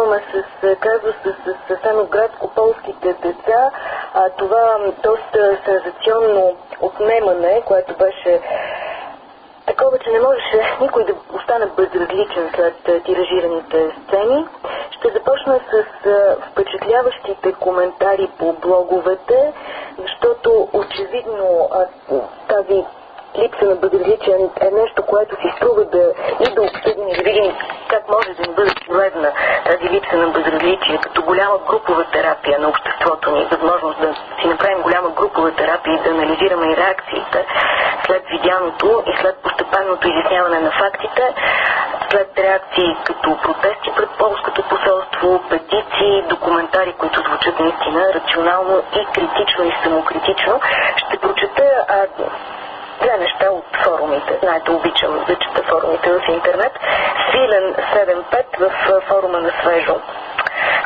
занимаваме с казуса с, с, с Саноградско-полските деца. А, това доста сензационно отнемане, което беше такова, че не можеше никой да остане безразличен след тиражираните сцени. Ще започна с впечатляващите коментари по блоговете, защото очевидно тази липса на безразличие е нещо, което си струва да и да обсъдим и да видим как може да ни бъде полезна тази липса на безразличие, като голяма групова терапия на обществото ни, възможност да си направим голяма групова терапия и да анализираме и реакциите след видяното и след постепенното изясняване на фактите, след реакции като протести пред полското посолство, петиции, документари, които звучат наистина рационално и критично и самокритично, ще прочета а, от форумите. Знаете, обичам да чета форумите в интернет. Свилен 7.5 в форума на Свежо.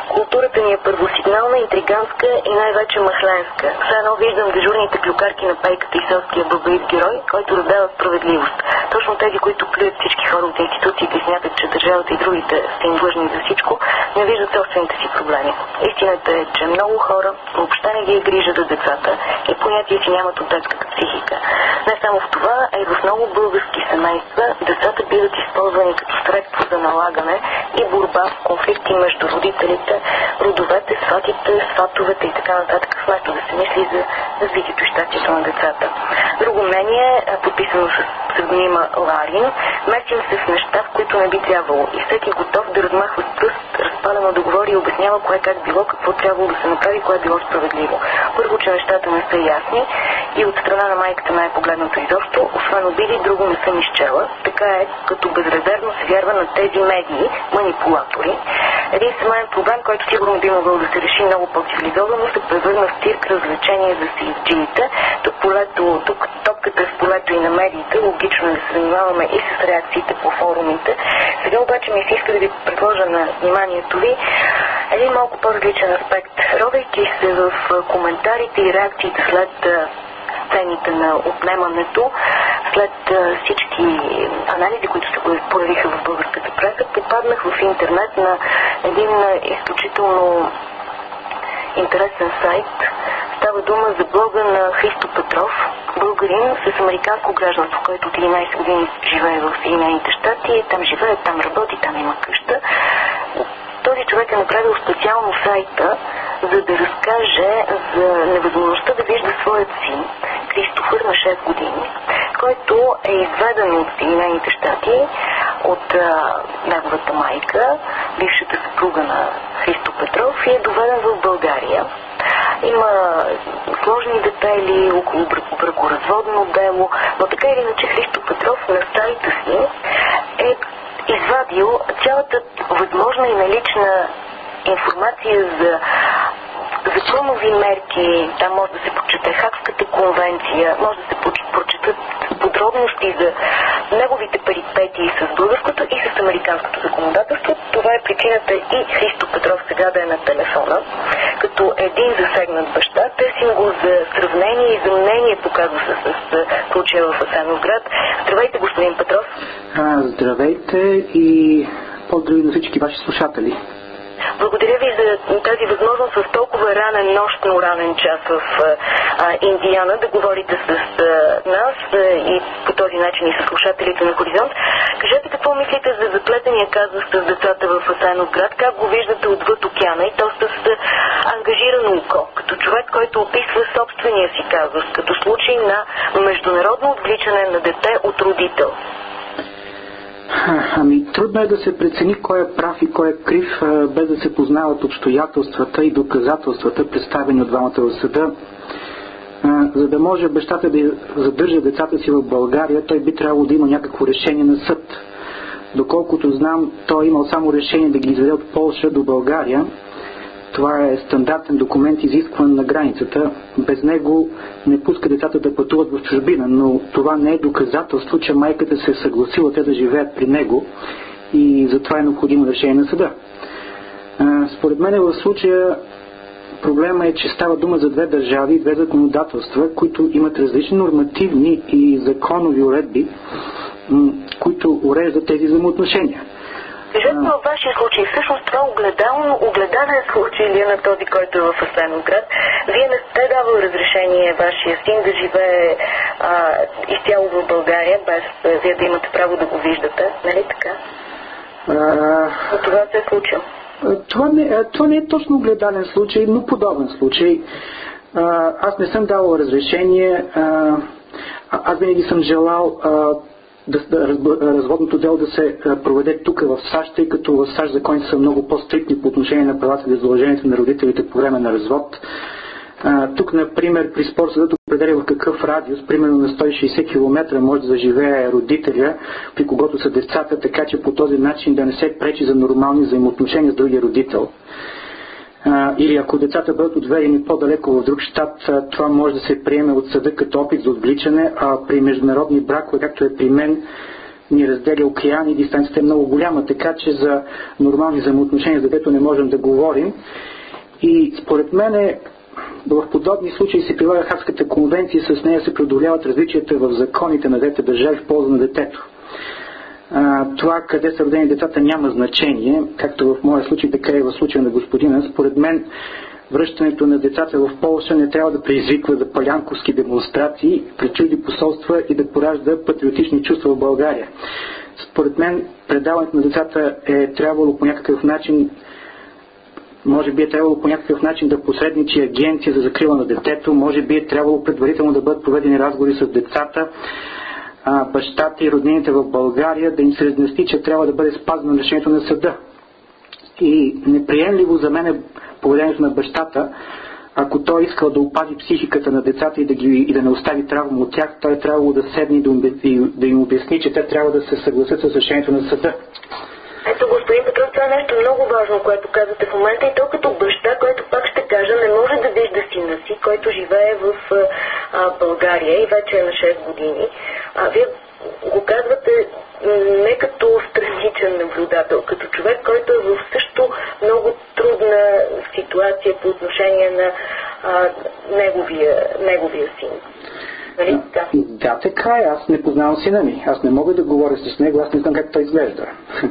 Културата ни е първосигнална, интриганска и най-вече махленска. Все едно виждам дежурните клюкарки на пейката и селския бабаит герой, който раздава справедливост. Точно тези, които плюят всички хора от институциите и смятат, че държавата и другите са им длъжни за всичко, не виждат собствените си проблеми. Истината е, че много хора въобще не ги е грижа за децата и понятия си нямат от детската психика. Не само в това, а и в много семейства децата биват използвани като средство за налагане и борба в конфликти между родителите, родовете, сватите, сватовете и така нататък, вместо да се мисли за развитието и щастието на децата. Друго мнение, подписано с псевдонима Ларин, месим се в неща, в които не би трябвало и всеки е готов да размахва пръст, разпалено да говори и обяснява кое как било, какво трябвало да се направи, кое е било справедливо. Първо, че нещата не са ясни и от страна на майката не е погледнато изобщо, освен обиди, друго не съм изчела. Така е, като безрезервно се вярва на тези медии, манипулатори. Един семейен проблем, който сигурно би могъл да се реши много по-цивилизовано, се превърна в цирк развлечение за сиджиите. Тук, полето, тук топката е в полето и на медиите, логично е да се занимаваме и с реакциите по форумите. Сега обаче ми се иска да ви предложа на вниманието ви един малко по-различен аспект. Родейки се в коментарите и реакциите след сцените на отнемането, след всички анализи, които се появиха в българската преса, попаднах в интернет на един изключително интересен сайт. Става дума за блога на Христо Петров, българин с американско гражданство, който от 11 години живее в Съединените щати. Там живее, там работи, там има къща. Този човек е направил специално сайта, за да разкаже за невъзможността да вижда своят син, Кристофър на 6 години, който е изведен от Съединените щати от а, неговата майка, бившата съпруга на Христо Петров и е доведен в България. Има сложни детайли около бракоразводно дело, но така или иначе Христо Петров на сайта си е извадил цялата възможна и налична информация за законови мерки, там може да се прочете Хакската конвенция, може да се прочетат подробности за неговите перипетии с българското и с американското законодателство. Това е причината и Христо Петров сега да е на телефона, като един засегнат баща. Търсим го за сравнение и за мнение, показва се с случая в Асеновград. Здравейте, господин Петров. А, здравейте и поздрави на всички ваши слушатели. Благодаря ви за тази възможност в толкова ранен, нощно ранен час в а, Индиана да говорите с а, нас а, и по този начин и с слушателите на Хоризонт. Кажете какво мислите за заплетения казус с децата в Асайнов град, как го виждате отвъд океана и то с ангажирано око, като човек, който описва собствения си казус, като случай на международно отвличане на дете от родител. Ами трудно е да се прецени кой е прав и кой е крив, без да се познават обстоятелствата и доказателствата, представени от двамата в съда. За да може бащата да задържа децата си в България, той би трябвало да има някакво решение на съд. Доколкото знам, той е имал само решение да ги изведе от Полша до България, това е стандартен документ, изискван на границата. Без него не пуска децата да пътуват в чужбина, но това не е доказателство, че майката се е съгласила те да живеят при него и затова е необходимо решение на съда. Според мен в случая Проблема е, че става дума за две държави, две законодателства, които имат различни нормативни и законови уредби, които уреждат тези взаимоотношения. Кажете във вашия случай, всъщност това огледално, огледален случай ли е на този, който е в Асленоград? Вие не сте давали разрешение вашия син да живее а, изцяло в България, без а, вие да имате право да го виждате, нали така? А... Но това се е случило. Това не, това не е точно огледален случай, но подобен случай. Аз не съм давал разрешение. Аз винаги съм желал да, разводното дело да се проведе тук в САЩ, тъй като в САЩ законите са много по-стрикни по отношение на правата и задълженията на родителите по време на развод. Тук, например, при спор съдът определя в какъв радиус, примерно на 160 км, може да заживее родителя, при когото са децата, така че по този начин да не се пречи за нормални взаимоотношения с другия родител. Или ако децата бъдат отведени по-далеко в друг щат, това може да се приеме от съда като опит за отвличане, а при международни бракове, както е при мен, ни разделя океан и дистанцията е много голяма, така че за нормални взаимоотношения с детето не можем да говорим. И според мен е, в подобни случаи се прилага Хадската конвенция и с нея се преодоляват различията в законите на двете държави в полза на детето а, това къде са родени децата няма значение, както в моя случай, така и в случая на господина. Според мен връщането на децата в Полша не трябва да предизвиква за палянковски демонстрации при чужди посолства и да поражда патриотични чувства в България. Според мен предаването на децата е трябвало по някакъв начин може би е трябвало по някакъв начин да посредничи агенция за закрила на детето, може би е трябвало предварително да бъдат проведени разговори с децата, а, бащата и роднините в България да им се разнести, че трябва да бъде спазено решението на съда. И неприемливо за мен е поведението на бащата, ако той искал да опази психиката на децата и да, ги, и да не остави травма от тях, той е трябвало да седне и да, да им обясни, че те трябва да се съгласят с решението на съда. Ето, господин Петров, това е нещо много важно, което казвате в момента и то като баща, който пак ще кажа, не може да вижда сина си, който живее в а, България и вече е на 6 години. А вие го казвате не като страничен наблюдател, като човек, който е в също много трудна ситуация по отношение на а, неговия, неговия син. Нали? Да. да, така е. Аз не познавам сина ми. Аз не мога да говоря с него. Аз не знам как той изглежда.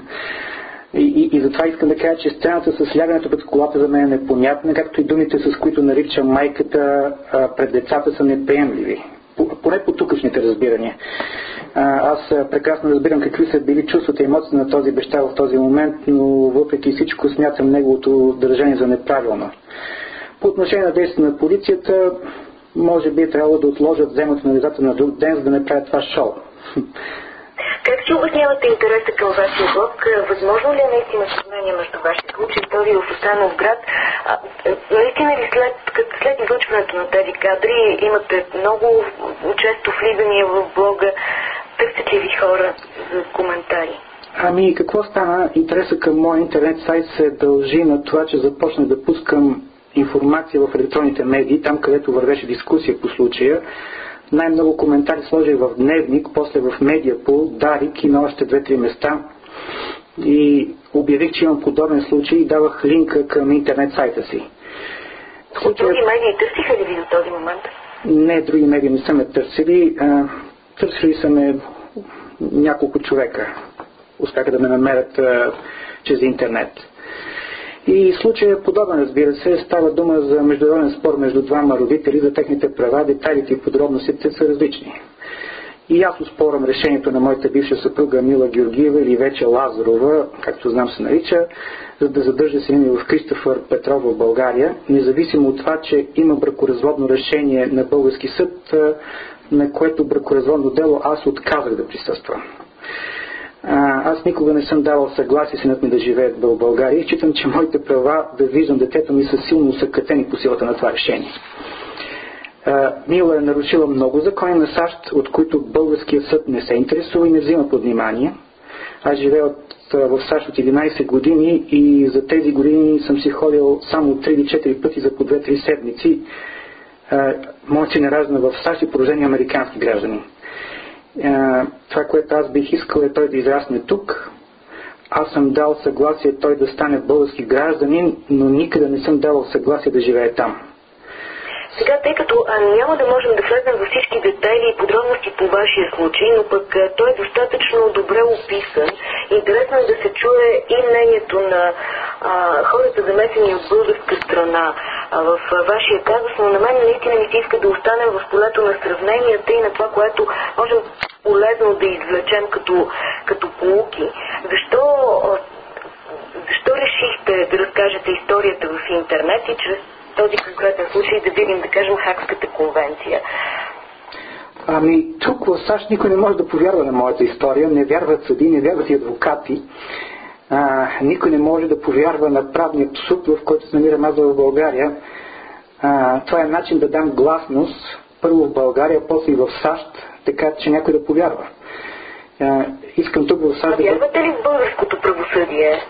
И, и, и затова искам да кажа, че сцената с лягането пред колата за мен е непонятна, както и думите, с които нарича майката а, пред децата са неприемливи. Поне по тукашните разбирания. Аз прекрасно разбирам какви са били чувствата и емоциите на този баща в този момент, но въпреки всичко смятам неговото държание за неправилно. По отношение на действието на полицията, може би е трябвало да отложат вземането на децата на друг ден, за да не правят това шоу. Как си обяснявате интереса към вашия блог? Възможно ли е наистина сравнение между вашия случай и този в Останов град? А, наистина ли след, след излъчването на тези кадри имате много често влизания в блога? Търсят ли ви хора за коментари? Ами какво стана? Интереса към моя интернет сайт се дължи на това, че започнах да пускам информация в електронните медии, там където вървеше дискусия по случая. Най-много коментари сложих в Дневник, после в Медиапол, Дарик и на още две-три места. И обявих, че имам подобен случай и давах линка към интернет сайта си. От други медии търсиха ли ви до този момент? Не, други медии не са ме търсили. Търсили са ме няколко човека. Успяха да ме намерят чрез интернет. И случай е подобен, разбира се. Става дума за международен спор между двама родители за техните права, детайлите и подробностите са различни. И аз успорам решението на моята бивша съпруга Мила Георгиева или вече Лазарова, както знам се нарича, за да задържа ми в Кристофър Петров в България, независимо от това, че има бракоразводно решение на български съд, на което бракоразводно дело аз отказах да присъствам. Аз никога не съм давал съгласие синът ми да живее в България и считам, че моите права да виждам детето ми са силно усъкътени по силата на това решение. Мила е нарушила много закони на САЩ, от които българския съд не се интересува и не взима под внимание. Аз живея от, в САЩ от 11 години и за тези години съм си ходил само 3 или 4 пъти за по 2-3 седмици. Моят син е в САЩ и поражение американски граждани това, което аз бих искал е той да израсне тук, аз съм дал съгласие той да стане български гражданин, но никъде не съм давал съгласие да живее там. Сега, тъй като а, няма да можем да влезем във всички детайли и подробности по вашия случай, но пък а, той е достатъчно добре описан. Интересно е да се чуе и мнението на а, хората замесени от българска страна в вашия казус, но на мен наистина ми се иска да останем в полето на сравненията и на това, което можем полезно да извлечем като, като полуки. Защо защо решихте да разкажете историята в интернет и чрез този конкретен случай да видим, да кажем, Хакската конвенция. Ами, тук в САЩ никой не може да повярва на моята история. Не вярват съди, не вярват и адвокати. А, никой не може да повярва на правния псук, в който се намира аз в България. А, това е начин да дам гласност първо в България, после и в САЩ, така че някой да повярва. А, искам тук в САЩ а вярвате ли в българското правосъдие?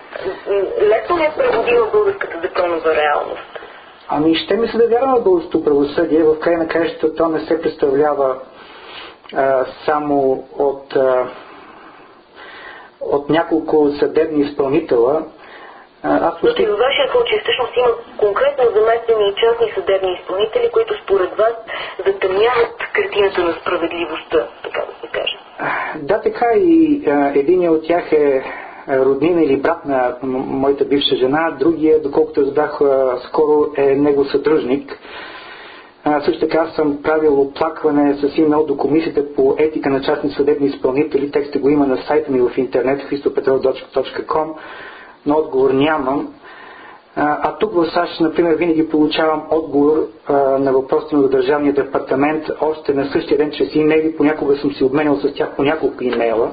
Лесно ли е преводила българската законова реалност? Ами ще ми се да вярвам в българското правосъдие. В край на краищата то не се представлява а, само от, а, от няколко съдебни изпълнителя. Аз почти... Но във вашия случай всъщност има конкретно заместени и частни съдебни изпълнители, които според вас затъмняват картината на справедливостта, така да се каже. Да, така и един от тях е роднина или брат на моята бивша жена, другия, доколкото разбрах скоро, е него съдружник. Също така съм правил оплакване с имейл до комисията по етика на частни съдебни изпълнители. Текстът го има на сайта ми в интернет christopetrol.com, но отговор нямам. А, тук в САЩ, например, винаги получавам отговор на въпросите на Държавния департамент още на същия ден чрез имейли. Понякога съм си обменял с тях по няколко имейла.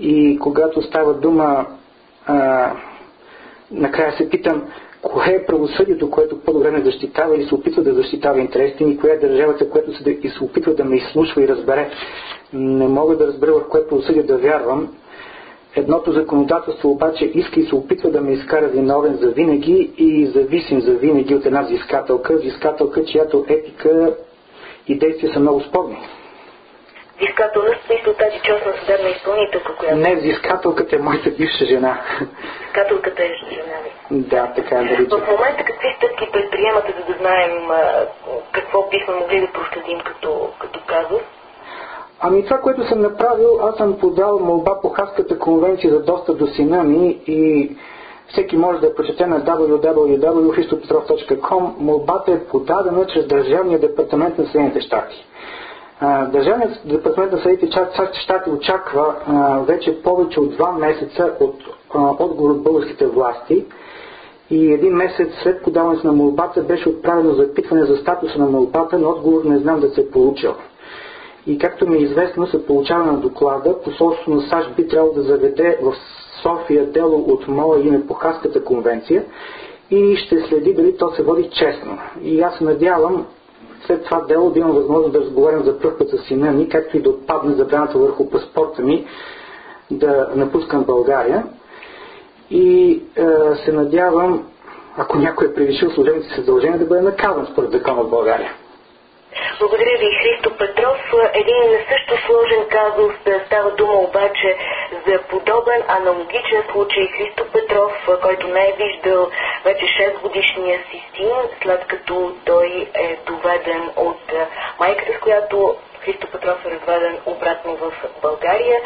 И когато става дума, накрая се питам, кое е правосъдието, което по-добре защитава или се опитва да защитава интересите ми, коя е държавата, която се, и се опитва да ме изслушва и разбере. Не мога да разбера в кое правосъдие да вярвам. Едното законодателство обаче иска и се опитва да ме изкара виновен за винаги и зависим за винаги от една взискателка, взискателка, чиято етика и действия са много спорни. Взискателност смисъл тази частна съдебна изпълнителка, която... Не, взискателката е моята бивша жена. Взискателката е жена ви. Да, така е да В момента какви стъпки предприемате, за да знаем а, какво бихме могли да проследим като, като казус? Ами това, което съм направил, аз съм подал молба по Хаската конвенция за достъп до сина ми и всеки може да прочете на www.christopetrov.com. Молбата е подадена чрез Държавния департамент на Съединените щати. Държавният департамент на Съединените щати очаква вече повече от два месеца от отговор от българските власти и един месец след подаването на молбата беше отправено запитване за статуса на молбата, но отговор не знам да се е получил. И както ми е известно, се получава на доклада, посолството на САЩ би трябвало да заведе в София дело от моя име по Хаската конвенция и ще следи дали то се води честно. И аз се надявам след това дело да имам възможност да разговарям за първ път с сина ми, както и да отпадне забраната върху паспорта ми да напускам България. И е, се надявам, ако някой е превишил служебните си задължения, да бъде наказан според закона в България. Благодаря ви, Христо Петров. Един също сложен казус става дума обаче за подобен аналогичен случай. Христо Петров, който не е виждал вече 6 годишния си син, след като той е доведен от майката, с която Христо Петров е разведен обратно в България.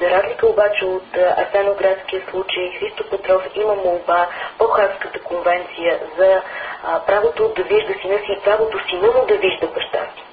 За разлика обаче от Асеноградския случай, Христо Петров има молба по Хагската конвенция за правото да вижда сина си и правото сина му да вижда баща си.